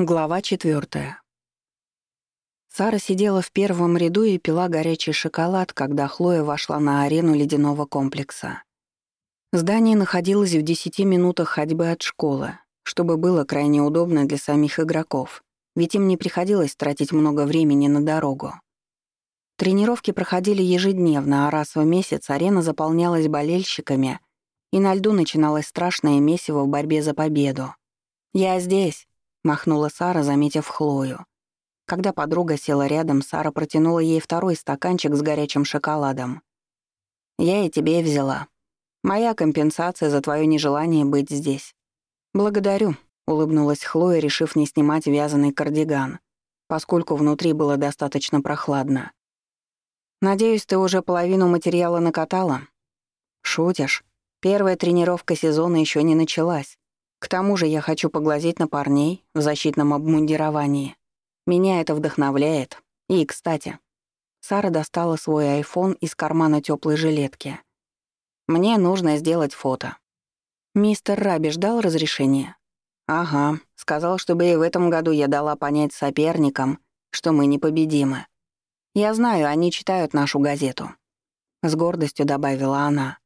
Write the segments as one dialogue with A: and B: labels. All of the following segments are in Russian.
A: Глава четвертая. Сара сидела в первом ряду и пила горячий шоколад, когда Хлоя вошла на арену ледяного комплекса. Здание находилось в десяти минутах ходьбы от школы, чтобы было крайне удобно для самих игроков, ведь им не приходилось тратить много времени на дорогу. Тренировки проходили ежедневно, а раз в месяц арена заполнялась болельщиками, и на льду начиналось страшное месиво в борьбе за победу. «Я здесь!» Махнула Сара, заметив Хлою. Когда подруга села рядом, Сара протянула ей второй стаканчик с горячим шоколадом. «Я и тебе взяла. Моя компенсация за твое нежелание быть здесь». «Благодарю», — улыбнулась Хлоя, решив не снимать вязаный кардиган, поскольку внутри было достаточно прохладно. «Надеюсь, ты уже половину материала накатала?» «Шутишь? Первая тренировка сезона еще не началась. К тому же я хочу поглазеть на парней в защитном обмундировании. Меня это вдохновляет. И, кстати, Сара достала свой айфон из кармана теплой жилетки. Мне нужно сделать фото. Мистер Раби ждал разрешения? Ага, сказал, чтобы и в этом году я дала понять соперникам, что мы непобедимы. Я знаю, они читают нашу газету. С гордостью добавила она.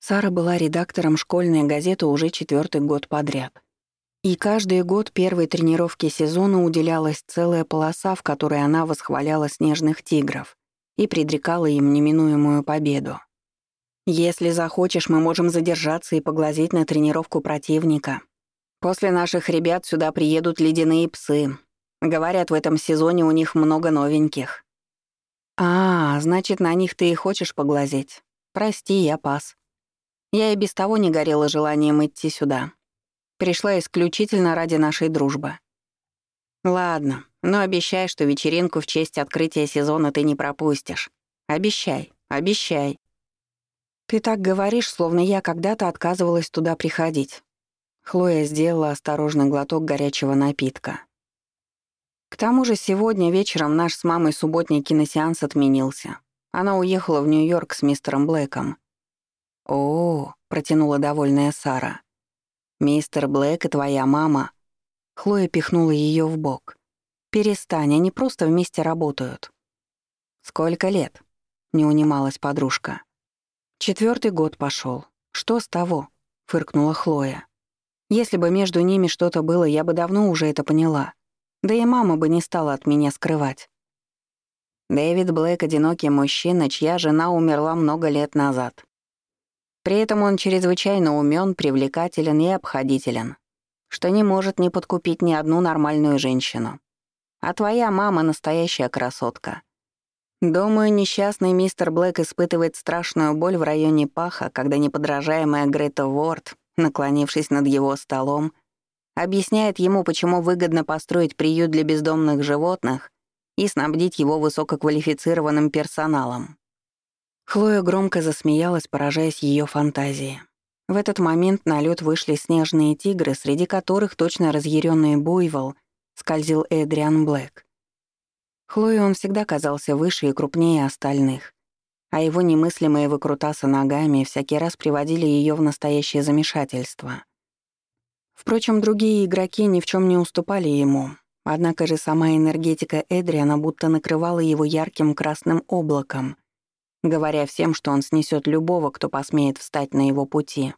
A: Сара была редактором школьной газеты уже четвертый год подряд. И каждый год первой тренировки сезона уделялась целая полоса, в которой она восхваляла снежных тигров и предрекала им неминуемую победу. «Если захочешь, мы можем задержаться и поглазеть на тренировку противника. После наших ребят сюда приедут ледяные псы. Говорят, в этом сезоне у них много новеньких». «А, значит, на них ты и хочешь поглазеть. Прости, я пас». Я и без того не горела желанием идти сюда. Пришла исключительно ради нашей дружбы. Ладно, но обещай, что вечеринку в честь открытия сезона ты не пропустишь. Обещай, обещай. Ты так говоришь, словно я когда-то отказывалась туда приходить. Хлоя сделала осторожный глоток горячего напитка. К тому же сегодня вечером наш с мамой субботний киносеанс отменился. Она уехала в Нью-Йорк с мистером Блэком. «О, — протянула довольная Сара. «Мистер Блэк и твоя мама». Хлоя пихнула ее в бок. «Перестань, они просто вместе работают». «Сколько лет?» — не унималась подружка. Четвертый год пошел. Что с того?» — фыркнула Хлоя. «Если бы между ними что-то было, я бы давно уже это поняла. Да и мама бы не стала от меня скрывать». Дэвид Блэк — одинокий мужчина, чья жена умерла много лет назад. При этом он чрезвычайно умен, привлекателен и обходителен, что не может не подкупить ни одну нормальную женщину. А твоя мама — настоящая красотка. Думаю, несчастный мистер Блэк испытывает страшную боль в районе паха, когда неподражаемая Грета Уорд, наклонившись над его столом, объясняет ему, почему выгодно построить приют для бездомных животных и снабдить его высококвалифицированным персоналом. Хлоя громко засмеялась, поражаясь ее фантазии. В этот момент на лед вышли снежные тигры, среди которых точно разъяренный буйвол скользил Эдриан Блэк. Хлое он всегда казался выше и крупнее остальных, а его немыслимые выкрутасы ногами всякий раз приводили ее в настоящее замешательство. Впрочем, другие игроки ни в чем не уступали ему, однако же сама энергетика Эдриана будто накрывала его ярким красным облаком — говоря всем, что он снесет любого, кто посмеет встать на его пути.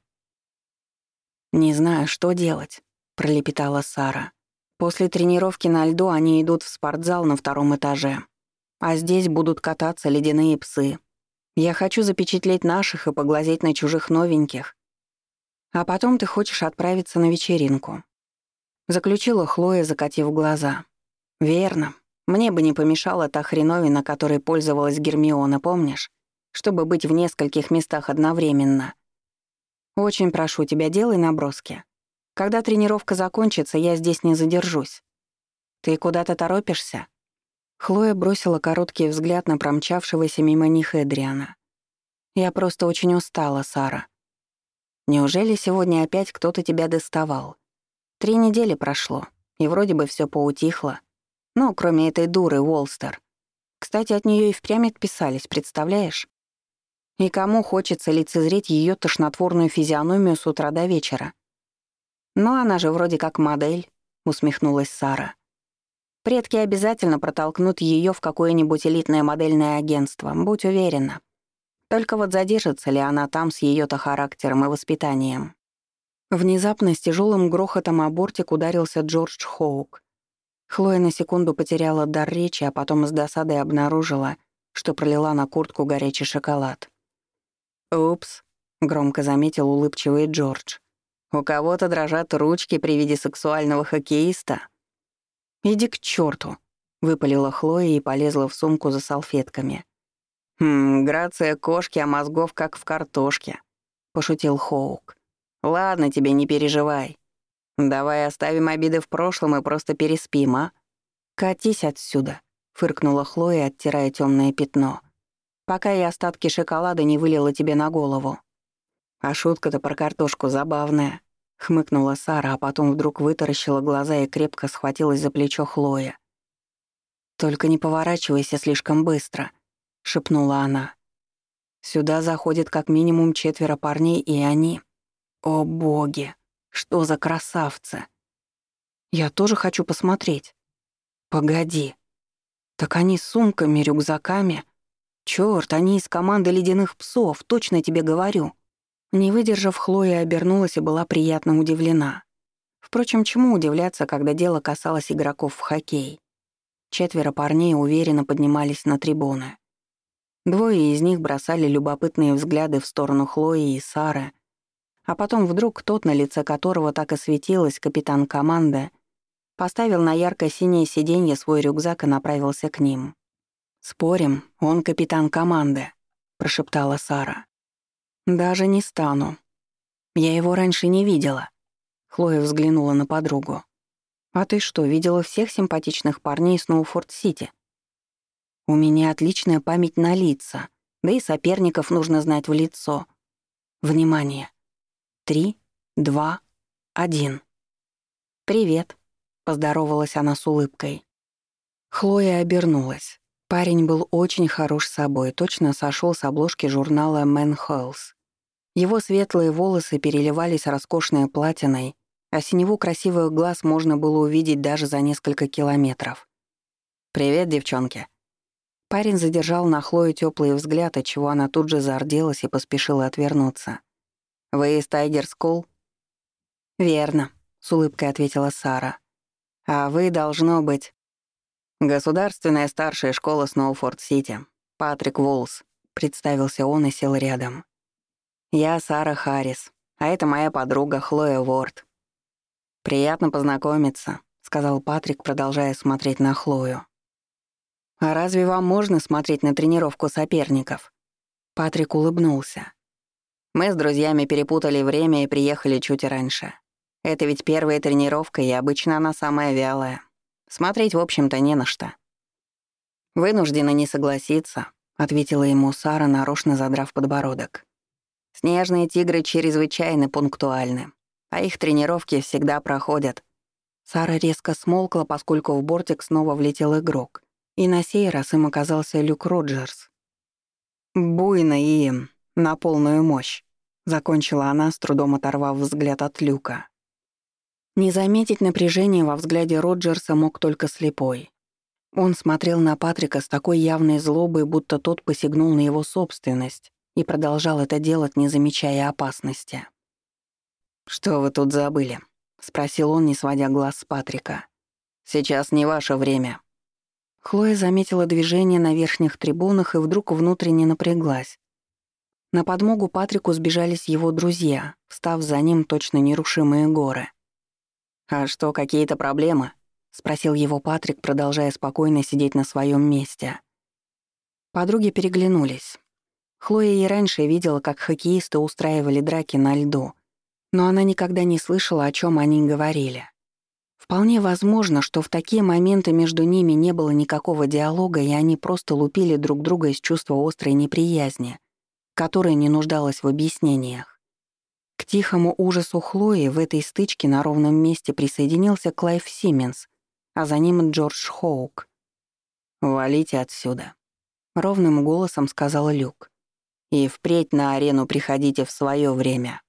A: «Не знаю, что делать», — пролепетала Сара. «После тренировки на льду они идут в спортзал на втором этаже, а здесь будут кататься ледяные псы. Я хочу запечатлеть наших и поглазеть на чужих новеньких. А потом ты хочешь отправиться на вечеринку». Заключила Хлоя, закатив глаза. «Верно. Мне бы не помешала та хреновина, которой пользовалась Гермиона, помнишь? Чтобы быть в нескольких местах одновременно. Очень прошу тебя, делай наброски. Когда тренировка закончится, я здесь не задержусь. Ты куда-то торопишься?» Хлоя бросила короткий взгляд на промчавшегося мимо них Эдриана. «Я просто очень устала, Сара. Неужели сегодня опять кто-то тебя доставал? Три недели прошло, и вроде бы все поутихло. Ну, кроме этой дуры, Уолстер. Кстати, от нее и впрямь отписались, представляешь? И кому хочется лицезреть ее тошнотворную физиономию с утра до вечера? Но она же вроде как модель. — усмехнулась Сара. «Предки обязательно протолкнут ее в какое-нибудь элитное модельное агентство, будь уверена. Только вот задержится ли она там с ее то характером и воспитанием?» Внезапно с тяжелым грохотом о бортик ударился Джордж Хоук. Хлоя на секунду потеряла дар речи, а потом с досадой обнаружила, что пролила на куртку горячий шоколад. «Упс», — громко заметил улыбчивый Джордж. «У кого-то дрожат ручки при виде сексуального хоккеиста». «Иди к черту, выпалила Хлоя и полезла в сумку за салфетками. «Хм, грация кошки, а мозгов как в картошке», — пошутил Хоук. «Ладно тебе, не переживай. Давай оставим обиды в прошлом и просто переспим, а?» «Катись отсюда», — фыркнула Хлоя, оттирая темное пятно пока я остатки шоколада не вылила тебе на голову. А шутка-то про картошку забавная. Хмыкнула Сара, а потом вдруг вытаращила глаза и крепко схватилась за плечо Хлоя. «Только не поворачивайся слишком быстро», — шепнула она. «Сюда заходит как минимум четверо парней, и они... О боги, что за красавцы!» «Я тоже хочу посмотреть». «Погоди. Так они с сумками, рюкзаками...» Чёрт, они из команды ледяных псов, точно тебе говорю. Не выдержав, Хлоя обернулась и была приятно удивлена. Впрочем, чему удивляться, когда дело касалось игроков в хоккей? Четверо парней уверенно поднимались на трибуны. Двое из них бросали любопытные взгляды в сторону Хлои и Сары, а потом вдруг тот, на лице которого так и светилась капитан команды, поставил на ярко-синее сиденье свой рюкзак и направился к ним. «Спорим, он капитан команды», — прошептала Сара. «Даже не стану. Я его раньше не видела». Хлоя взглянула на подругу. «А ты что, видела всех симпатичных парней Сноуфорд-Сити?» «У меня отличная память на лица, да и соперников нужно знать в лицо. Внимание! Три, два, один». «Привет», — поздоровалась она с улыбкой. Хлоя обернулась. Парень был очень хорош собой, точно сошел с обложки журнала «Мэн Хэлс». Его светлые волосы переливались роскошной платиной, а синеву красивых глаз можно было увидеть даже за несколько километров. «Привет, девчонки». Парень задержал на Хлою теплый взгляд, от чего она тут же зарделась и поспешила отвернуться. «Вы из Тайгер Скул?» «Верно», — с улыбкой ответила Сара. «А вы, должно быть...» «Государственная старшая школа Сноуфорд-Сити. Патрик Волс», — представился он и сел рядом. «Я Сара Харрис, а это моя подруга Хлоя Ворд». «Приятно познакомиться», — сказал Патрик, продолжая смотреть на Хлою. «А разве вам можно смотреть на тренировку соперников?» Патрик улыбнулся. «Мы с друзьями перепутали время и приехали чуть раньше. Это ведь первая тренировка, и обычно она самая вялая. Смотреть, в общем-то, не на что. «Вынуждена не согласиться», — ответила ему Сара, нарочно задрав подбородок. «Снежные тигры чрезвычайно пунктуальны, а их тренировки всегда проходят». Сара резко смолкла, поскольку в бортик снова влетел игрок, и на сей раз им оказался Люк Роджерс. «Буйно и на полную мощь», — закончила она, с трудом оторвав взгляд от Люка. Не заметить напряжения во взгляде Роджерса мог только слепой. Он смотрел на Патрика с такой явной злобой, будто тот посягнул на его собственность и продолжал это делать, не замечая опасности. «Что вы тут забыли?» — спросил он, не сводя глаз с Патрика. «Сейчас не ваше время». Хлоя заметила движение на верхних трибунах и вдруг внутренне напряглась. На подмогу Патрику сбежались его друзья, встав за ним точно нерушимые горы — «А что, какие-то проблемы?» — спросил его Патрик, продолжая спокойно сидеть на своем месте. Подруги переглянулись. Хлоя и раньше видела, как хоккеисты устраивали драки на льду, но она никогда не слышала, о чем они говорили. Вполне возможно, что в такие моменты между ними не было никакого диалога, и они просто лупили друг друга из чувства острой неприязни, которая не нуждалась в объяснениях. К тихому ужасу Хлои в этой стычке на ровном месте присоединился Клайв Сименс, а за ним Джордж Хоук. «Валите отсюда», — ровным голосом сказал Люк. «И впредь на арену приходите в свое время».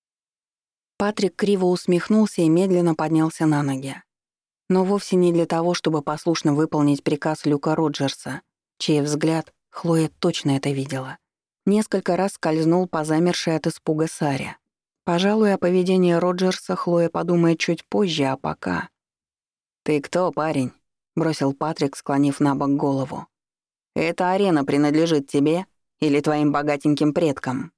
A: Патрик криво усмехнулся и медленно поднялся на ноги. Но вовсе не для того, чтобы послушно выполнить приказ Люка Роджерса, чей взгляд, Хлоя точно это видела. Несколько раз скользнул по замершей от испуга Саре. Пожалуй, о поведении Роджерса Хлоя подумает чуть позже, а пока... «Ты кто, парень?» — бросил Патрик, склонив на бок голову. «Эта арена принадлежит тебе или твоим богатеньким предкам?»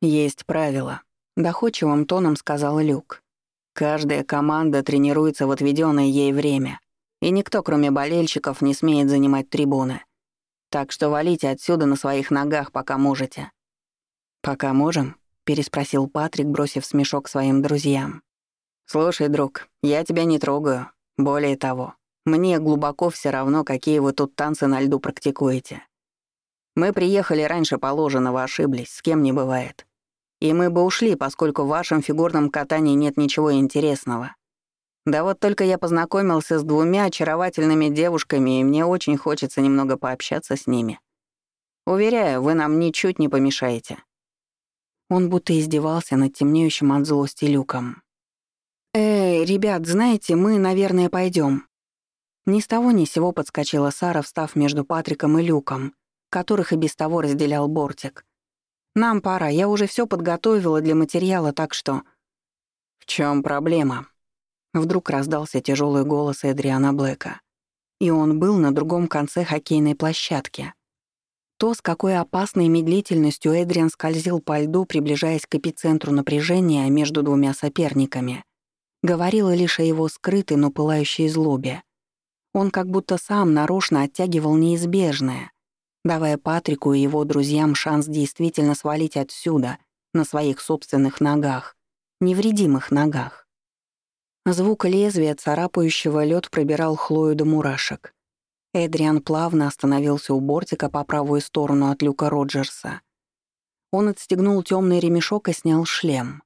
A: «Есть правила», — доходчивым тоном сказал Люк. «Каждая команда тренируется в отведенное ей время, и никто, кроме болельщиков, не смеет занимать трибуны. Так что валите отсюда на своих ногах, пока можете». «Пока можем?» — переспросил Патрик, бросив смешок своим друзьям. «Слушай, друг, я тебя не трогаю. Более того, мне глубоко все равно, какие вы тут танцы на льду практикуете. Мы приехали раньше положенного, ошиблись, с кем не бывает. И мы бы ушли, поскольку в вашем фигурном катании нет ничего интересного. Да вот только я познакомился с двумя очаровательными девушками, и мне очень хочется немного пообщаться с ними. Уверяю, вы нам ничуть не помешаете». Он будто издевался над темнеющим от злости люком. «Эй, ребят, знаете, мы, наверное, пойдем. Ни с того ни сего подскочила Сара, встав между Патриком и Люком, которых и без того разделял бортик. «Нам пора, я уже все подготовила для материала, так что...» «В чем проблема?» Вдруг раздался тяжелый голос Эдриана Блэка. И он был на другом конце хоккейной площадки. То, с какой опасной медлительностью Эдриан скользил по льду, приближаясь к эпицентру напряжения между двумя соперниками, говорило лишь о его скрытой, но пылающей злобе. Он как будто сам нарочно оттягивал неизбежное, давая Патрику и его друзьям шанс действительно свалить отсюда, на своих собственных ногах, невредимых ногах. Звук лезвия, царапающего лед, пробирал Хлою до мурашек. Эдриан плавно остановился у бортика по правую сторону от люка Роджерса. Он отстегнул темный ремешок и снял шлем.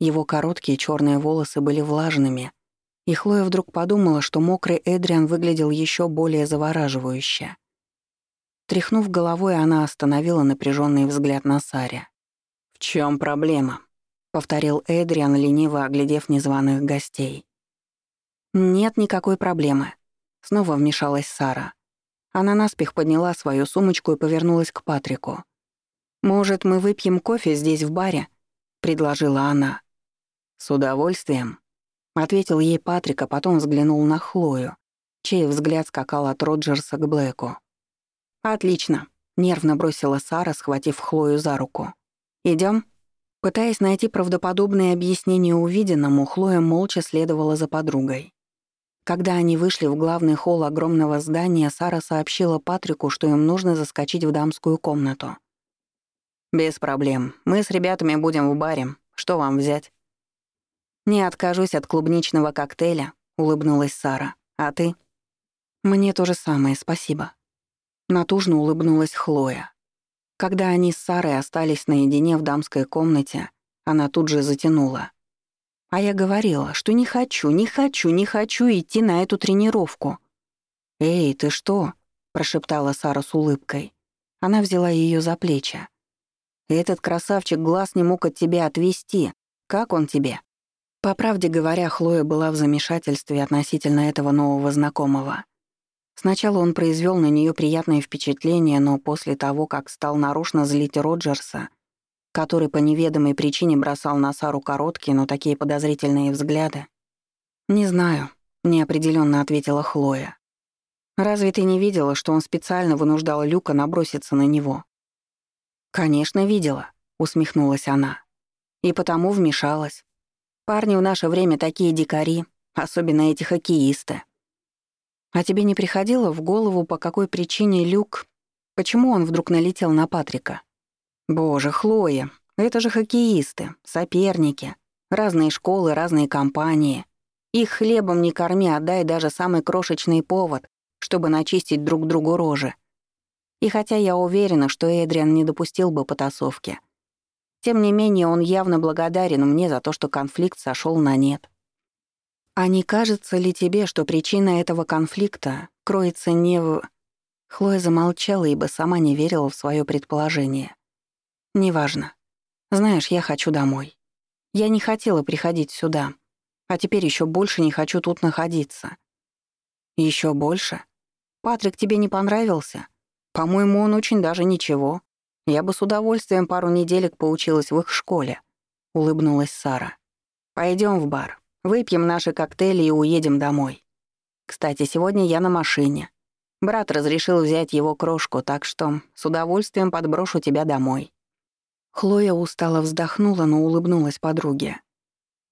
A: Его короткие черные волосы были влажными, и Хлоя вдруг подумала, что мокрый Эдриан выглядел еще более завораживающе. Тряхнув головой, она остановила напряженный взгляд на Саре. «В чем проблема?» — повторил Эдриан, лениво оглядев незваных гостей. «Нет никакой проблемы», — снова вмешалась Сара. Она наспех подняла свою сумочку и повернулась к Патрику. «Может, мы выпьем кофе здесь в баре?» — предложила она. «С удовольствием», — ответил ей Патрик, а потом взглянул на Хлою, чей взгляд скакал от Роджерса к Блэку. «Отлично», — нервно бросила Сара, схватив Хлою за руку. Идем? Пытаясь найти правдоподобное объяснение увиденному, Хлоя молча следовала за подругой. Когда они вышли в главный холл огромного здания, Сара сообщила Патрику, что им нужно заскочить в дамскую комнату. «Без проблем. Мы с ребятами будем в баре. Что вам взять?» «Не откажусь от клубничного коктейля», — улыбнулась Сара. «А ты?» «Мне то же самое, спасибо», Натужно улыбнулась Хлоя. Когда они с Сарой остались наедине в дамской комнате, она тут же затянула. А я говорила, что не хочу, не хочу, не хочу идти на эту тренировку. «Эй, ты что?» — прошептала Сара с улыбкой. Она взяла ее за плечи. «Этот красавчик глаз не мог от тебя отвести. Как он тебе?» По правде говоря, Хлоя была в замешательстве относительно этого нового знакомого. Сначала он произвел на нее приятное впечатление, но после того, как стал нарочно злить Роджерса, который по неведомой причине бросал на Сару короткие, но такие подозрительные взгляды. «Не знаю», — неопределенно ответила Хлоя. «Разве ты не видела, что он специально вынуждал Люка наброситься на него?» «Конечно, видела», — усмехнулась она. «И потому вмешалась. Парни в наше время такие дикари, особенно эти хоккеисты». А тебе не приходило в голову, по какой причине Люк... Почему он вдруг налетел на Патрика? Боже, Хлоя, это же хоккеисты, соперники. Разные школы, разные компании. Их хлебом не корми, а дай даже самый крошечный повод, чтобы начистить друг другу рожи. И хотя я уверена, что Эдриан не допустил бы потасовки, тем не менее он явно благодарен мне за то, что конфликт сошел на нет. А не кажется ли тебе, что причина этого конфликта кроется не в... Хлоя замолчала, ибо сама не верила в свое предположение. «Неважно. Знаешь, я хочу домой. Я не хотела приходить сюда. А теперь еще больше не хочу тут находиться. Еще больше? Патрик тебе не понравился? По-моему, он очень даже ничего. Я бы с удовольствием пару неделек поучилась в их школе», — улыбнулась Сара. Пойдем в бар, выпьем наши коктейли и уедем домой. Кстати, сегодня я на машине. Брат разрешил взять его крошку, так что с удовольствием подброшу тебя домой». Хлоя устало вздохнула, но улыбнулась подруге.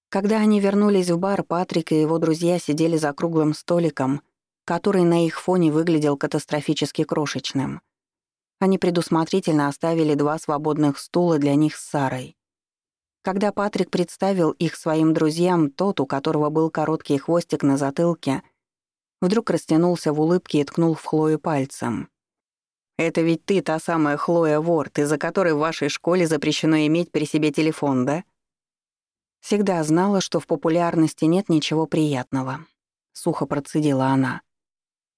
A: Когда они вернулись в бар, Патрик и его друзья сидели за круглым столиком, который на их фоне выглядел катастрофически крошечным. Они предусмотрительно оставили два свободных стула для них с Сарой. Когда Патрик представил их своим друзьям, тот, у которого был короткий хвостик на затылке, вдруг растянулся в улыбке и ткнул в Хлою пальцем. «Это ведь ты та самая Хлоя Ворд, из-за которой в вашей школе запрещено иметь при себе телефон, да?» Всегда знала, что в популярности нет ничего приятного. Сухо процедила она.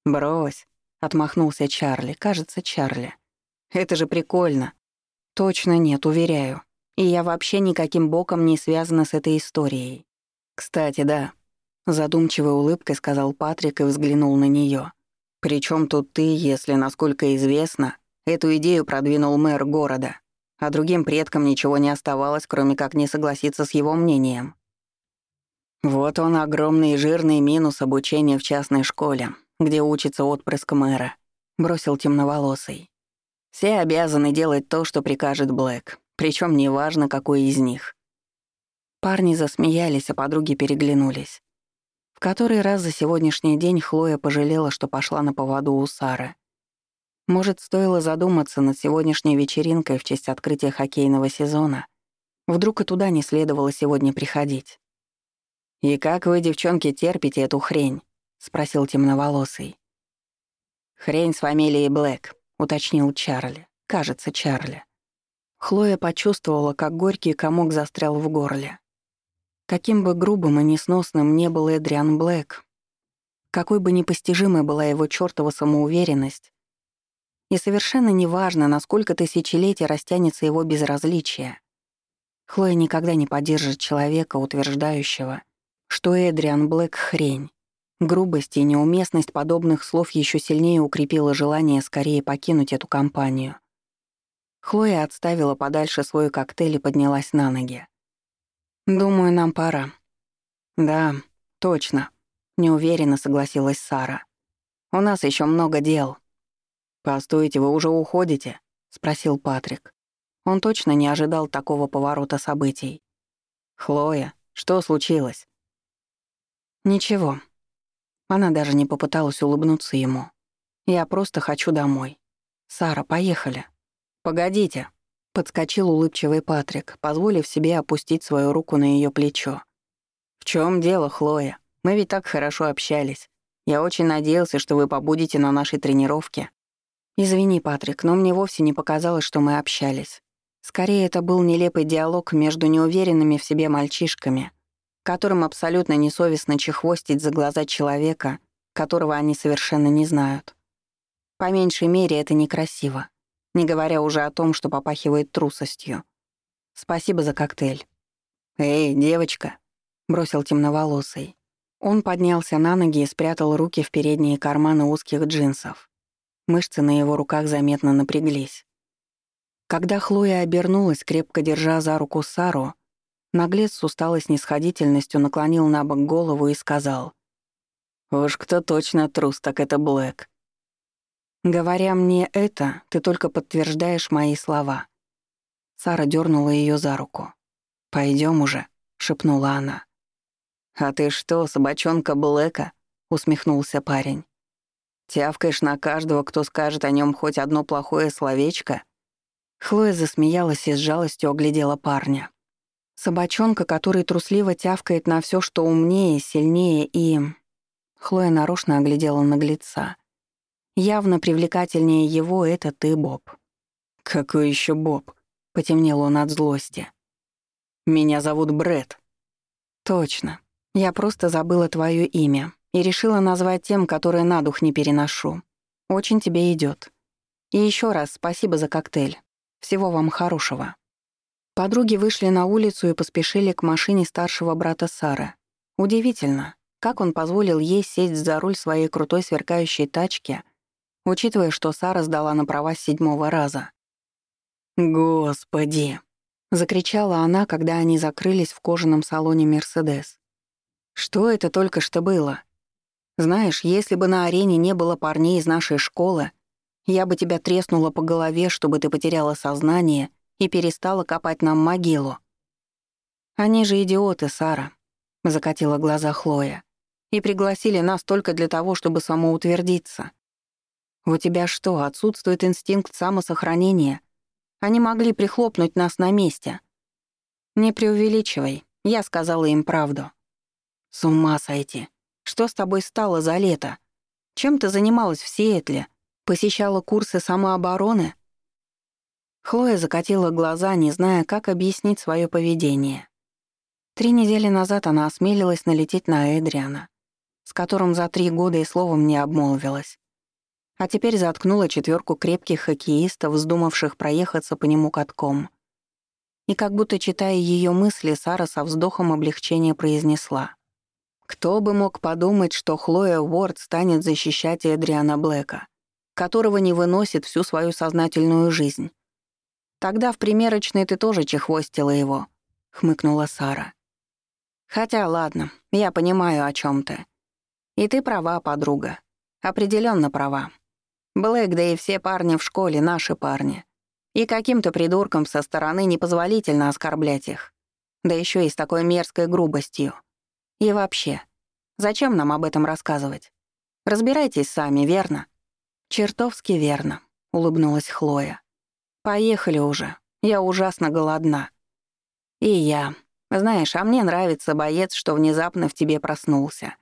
A: «Брось», — отмахнулся Чарли, кажется, Чарли. «Это же прикольно». «Точно нет, уверяю. И я вообще никаким боком не связана с этой историей. Кстати, да». Задумчивой улыбкой сказал Патрик и взглянул на нее. «Причём тут ты, если, насколько известно, эту идею продвинул мэр города?» а другим предкам ничего не оставалось, кроме как не согласиться с его мнением. Вот он огромный и жирный минус обучения в частной школе, где учится отпрыск мэра, бросил темноволосый. Все обязаны делать то, что прикажет Блэк, причем неважно, какой из них. Парни засмеялись, а подруги переглянулись. В который раз за сегодняшний день Хлоя пожалела, что пошла на поводу у Сары. Может, стоило задуматься над сегодняшней вечеринкой в честь открытия хоккейного сезона. Вдруг и туда не следовало сегодня приходить. «И как вы, девчонки, терпите эту хрень?» — спросил темноволосый. «Хрень с фамилией Блэк», — уточнил Чарли. Кажется, Чарли. Хлоя почувствовала, как горький комок застрял в горле. Каким бы грубым и несносным не был Эдриан Блэк, какой бы непостижимой была его чёртова самоуверенность, и совершенно неважно, насколько тысячелетий растянется его безразличие. Хлоя никогда не поддержит человека, утверждающего, что Эдриан Блэк — хрень. Грубость и неуместность подобных слов еще сильнее укрепила желание скорее покинуть эту компанию. Хлоя отставила подальше свой коктейль и поднялась на ноги. «Думаю, нам пора». «Да, точно», — неуверенно согласилась Сара. «У нас еще много дел». «Постойте, вы уже уходите?» — спросил Патрик. Он точно не ожидал такого поворота событий. «Хлоя, что случилось?» «Ничего». Она даже не попыталась улыбнуться ему. «Я просто хочу домой. Сара, поехали». «Погодите», — подскочил улыбчивый Патрик, позволив себе опустить свою руку на ее плечо. «В чем дело, Хлоя? Мы ведь так хорошо общались. Я очень надеялся, что вы побудете на нашей тренировке. «Извини, Патрик, но мне вовсе не показалось, что мы общались. Скорее, это был нелепый диалог между неуверенными в себе мальчишками, которым абсолютно несовестно чехвостить за глаза человека, которого они совершенно не знают. По меньшей мере, это некрасиво, не говоря уже о том, что попахивает трусостью. Спасибо за коктейль. «Эй, девочка», — бросил темноволосый. Он поднялся на ноги и спрятал руки в передние карманы узких джинсов. Мышцы на его руках заметно напряглись. Когда Хлоя обернулась, крепко держа за руку Сару, наглец с усталой снисходительностью наклонил на бок голову и сказал. «Уж кто точно трус, так это Блэк». Говоря мне это, ты только подтверждаешь мои слова. Сара дернула ее за руку. Пойдем уже», — шепнула она. «А ты что, собачонка Блэка?» — усмехнулся парень. Тявкаешь на каждого, кто скажет о нем хоть одно плохое словечко?» Хлоя засмеялась и с жалостью оглядела парня. Собачонка, который трусливо тявкает на все, что умнее, сильнее и... Хлоя нарочно оглядела наглеца. Явно привлекательнее его — это ты, Боб. «Какой еще Боб?» — потемнел он от злости. «Меня зовут Бред. «Точно. Я просто забыла твое имя и решила назвать тем, которое на дух не переношу. Очень тебе идет. И еще раз спасибо за коктейль. Всего вам хорошего». Подруги вышли на улицу и поспешили к машине старшего брата Сары. Удивительно, как он позволил ей сесть за руль своей крутой сверкающей тачки, учитывая, что Сара сдала на права с седьмого раза. «Господи!» — закричала она, когда они закрылись в кожаном салоне «Мерседес». «Что это только что было? Знаешь, если бы на арене не было парней из нашей школы, я бы тебя треснула по голове, чтобы ты потеряла сознание и перестала копать нам могилу. Они же идиоты, Сара, закатила глаза Хлоя. И пригласили нас только для того, чтобы самоутвердиться. У тебя что, отсутствует инстинкт самосохранения? Они могли прихлопнуть нас на месте. Не преувеличивай, я сказала им правду. С ума сойти. Что с тобой стало за лето? Чем ты занималась в Сиэтле? Посещала курсы самообороны? Хлоя закатила глаза, не зная, как объяснить свое поведение. Три недели назад она осмелилась налететь на Эдриана, с которым за три года и словом не обмолвилась. А теперь заткнула четверку крепких хоккеистов, вздумавших проехаться по нему катком. И как будто читая ее мысли, Сара со вздохом облегчения произнесла. Кто бы мог подумать, что Хлоя Уорд станет защищать Эдриана Блэка, которого не выносит всю свою сознательную жизнь. Тогда в примерочной ты тоже чехвостила его», — хмыкнула Сара. «Хотя ладно, я понимаю, о чем ты. И ты права, подруга. Определенно права. Блэк, да и все парни в школе — наши парни. И каким-то придуркам со стороны непозволительно оскорблять их. Да еще и с такой мерзкой грубостью. И вообще, зачем нам об этом рассказывать? Разбирайтесь сами, верно?» «Чертовски верно», — улыбнулась Хлоя. «Поехали уже. Я ужасно голодна». «И я. Знаешь, а мне нравится боец, что внезапно в тебе проснулся.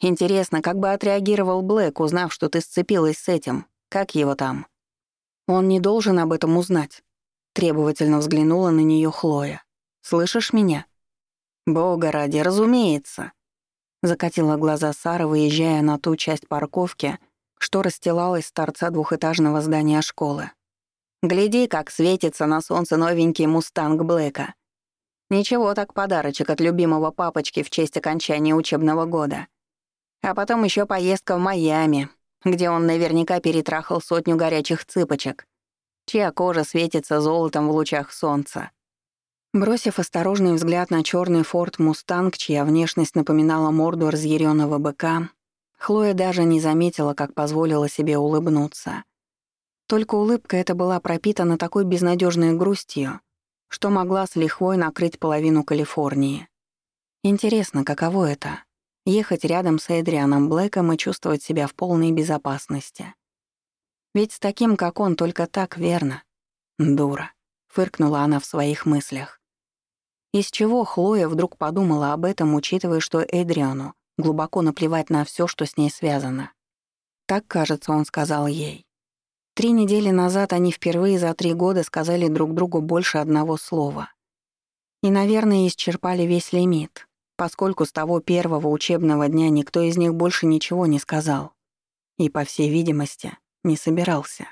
A: Интересно, как бы отреагировал Блэк, узнав, что ты сцепилась с этим? Как его там?» «Он не должен об этом узнать», — требовательно взглянула на нее Хлоя. «Слышишь меня?» «Бога ради, разумеется», — закатила глаза Сара, выезжая на ту часть парковки, что расстилалась с торца двухэтажного здания школы. Гляди, как светится на солнце новенький мустанг Блэка. Ничего так подарочек от любимого папочки в честь окончания учебного года. А потом еще поездка в Майами, где он наверняка перетрахал сотню горячих цыпочек, чья кожа светится золотом в лучах солнца. Бросив осторожный взгляд на черный форт Мустанг, чья внешность напоминала морду разъяренного быка, Хлоя даже не заметила, как позволила себе улыбнуться. Только улыбка эта была пропитана такой безнадежной грустью, что могла с лихвой накрыть половину Калифорнии. Интересно, каково это — ехать рядом с Эдрианом Блэком и чувствовать себя в полной безопасности. Ведь с таким, как он, только так верно. Дура, — фыркнула она в своих мыслях. Из чего Хлоя вдруг подумала об этом, учитывая, что Эдриану глубоко наплевать на все, что с ней связано. Так, кажется, он сказал ей. Три недели назад они впервые за три года сказали друг другу больше одного слова. И, наверное, исчерпали весь лимит, поскольку с того первого учебного дня никто из них больше ничего не сказал. И, по всей видимости, не собирался.